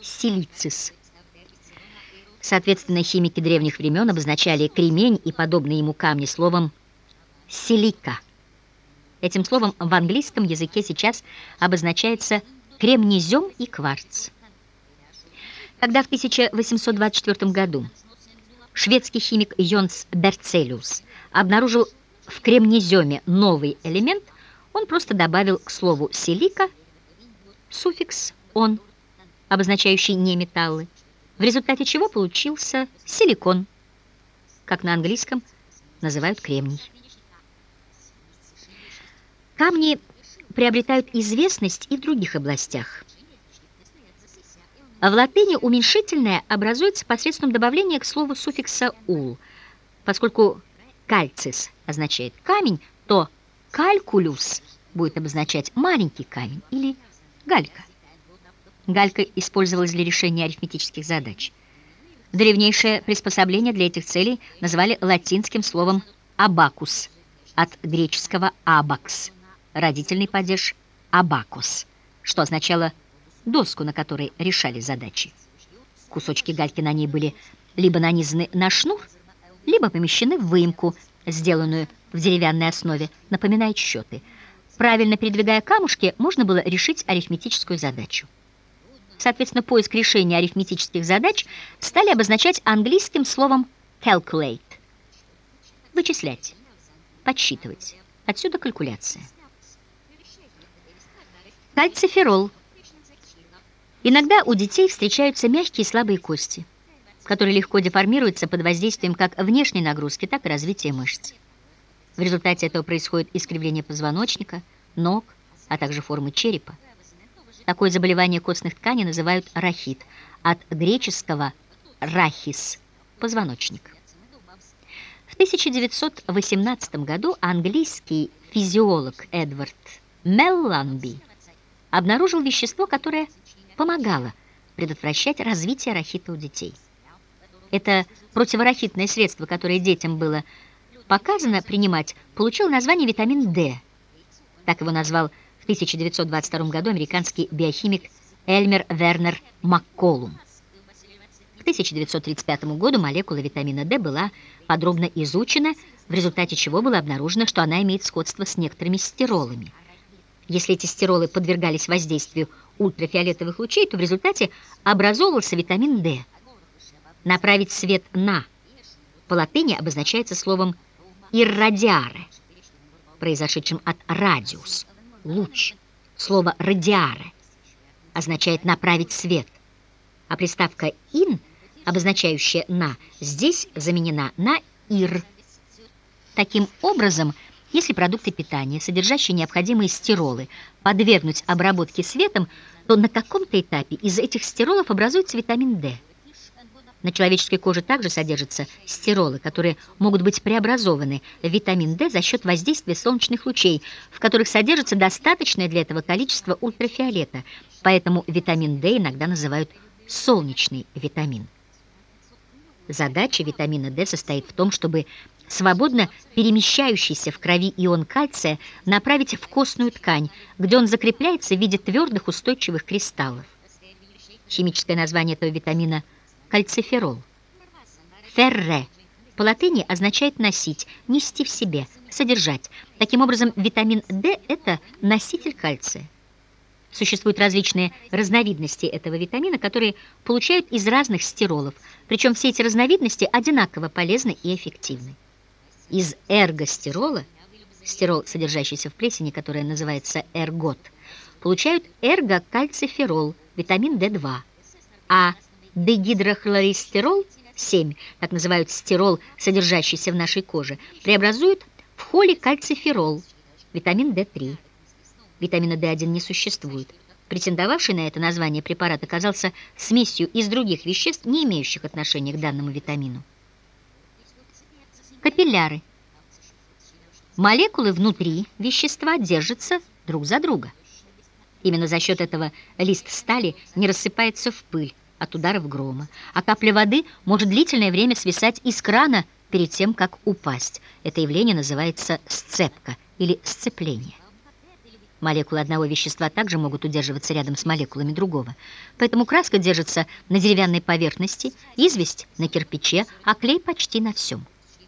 силицис. Соответственно, химики древних времен обозначали кремень и подобные ему камни словом «силика». Этим словом в английском языке сейчас обозначается кремнезем и кварц. Когда в 1824 году шведский химик Йонс Берцелиус обнаружил в кремнеземе новый элемент, он просто добавил к слову «силика» суффикс «он», обозначающий не металлы, в результате чего получился силикон, как на английском называют кремний. Камни приобретают известность и в других областях. В латыни уменьшительное образуется посредством добавления к слову суффикса «ул». Поскольку «кальцис» означает «камень», то «калькулюс» будет обозначать «маленький камень» или «галька». Галька использовалась для решения арифметических задач. Древнейшее приспособление для этих целей называли латинским словом «абакус» от греческого «абакс» родительный падеж «абакус», что означало доску, на которой решали задачи. Кусочки гальки на ней были либо нанизаны на шнур, либо помещены в выемку, сделанную в деревянной основе, напоминает счеты. Правильно передвигая камушки, можно было решить арифметическую задачу. Соответственно, поиск решения арифметических задач стали обозначать английским словом calculate – вычислять, подсчитывать. Отсюда калькуляция. Кальциферол. Иногда у детей встречаются мягкие и слабые кости, которые легко деформируются под воздействием как внешней нагрузки, так и развития мышц. В результате этого происходит искривление позвоночника, ног, а также формы черепа. Такое заболевание костных тканей называют рахит, от греческого «рахис» – позвоночник. В 1918 году английский физиолог Эдвард Мелланби обнаружил вещество, которое помогало предотвращать развитие рахита у детей. Это противорахитное средство, которое детям было показано принимать, получило название витамин D. Так его назвал в 1922 году американский биохимик Эльмер Вернер Макколум. К 1935 году молекула витамина D была подробно изучена, в результате чего было обнаружено, что она имеет сходство с некоторыми стиролами. Если эти стиролы подвергались воздействию ультрафиолетовых лучей, то в результате образовывался витамин D. Направить свет на по латыни обозначается словом «иррадиаре», произошедшим от «радиус» — «луч». Слово «радиаре» означает «направить свет», а приставка «ин», обозначающая «на», здесь заменена на «ир». Таким образом, если продукты питания, содержащие необходимые стиролы, подвергнуть обработке светом, то на каком-то этапе из этих стиролов образуется витамин D. На человеческой коже также содержатся стиролы, которые могут быть преобразованы в витамин D за счет воздействия солнечных лучей, в которых содержится достаточное для этого количество ультрафиолета. Поэтому витамин D иногда называют солнечный витамин. Задача витамина D состоит в том, чтобы свободно перемещающийся в крови ион кальция направить в костную ткань, где он закрепляется в виде твердых устойчивых кристаллов. Химическое название этого витамина – кальциферол. Ферре по латыни означает «носить», «нести в себе», «содержать». Таким образом, витамин D – это носитель кальция. Существуют различные разновидности этого витамина, которые получают из разных стиролов, причем все эти разновидности одинаково полезны и эффективны. Из эргостерола, стирол, содержащийся в плесени, которая называется эргот, получают эргокальциферол, витамин D2, а дегидрохлористерол 7, так называют стирол, содержащийся в нашей коже, преобразуют в холикальциферол, витамин D3. Витамина D1 не существует. Претендовавший на это название препарат оказался смесью из других веществ, не имеющих отношения к данному витамину. Капилляры. Молекулы внутри вещества держатся друг за друга. Именно за счет этого лист стали не рассыпается в пыль от ударов грома, а капля воды может длительное время свисать из крана перед тем, как упасть. Это явление называется сцепка или сцепление. Молекулы одного вещества также могут удерживаться рядом с молекулами другого. Поэтому краска держится на деревянной поверхности, известь на кирпиче, а клей почти на всем.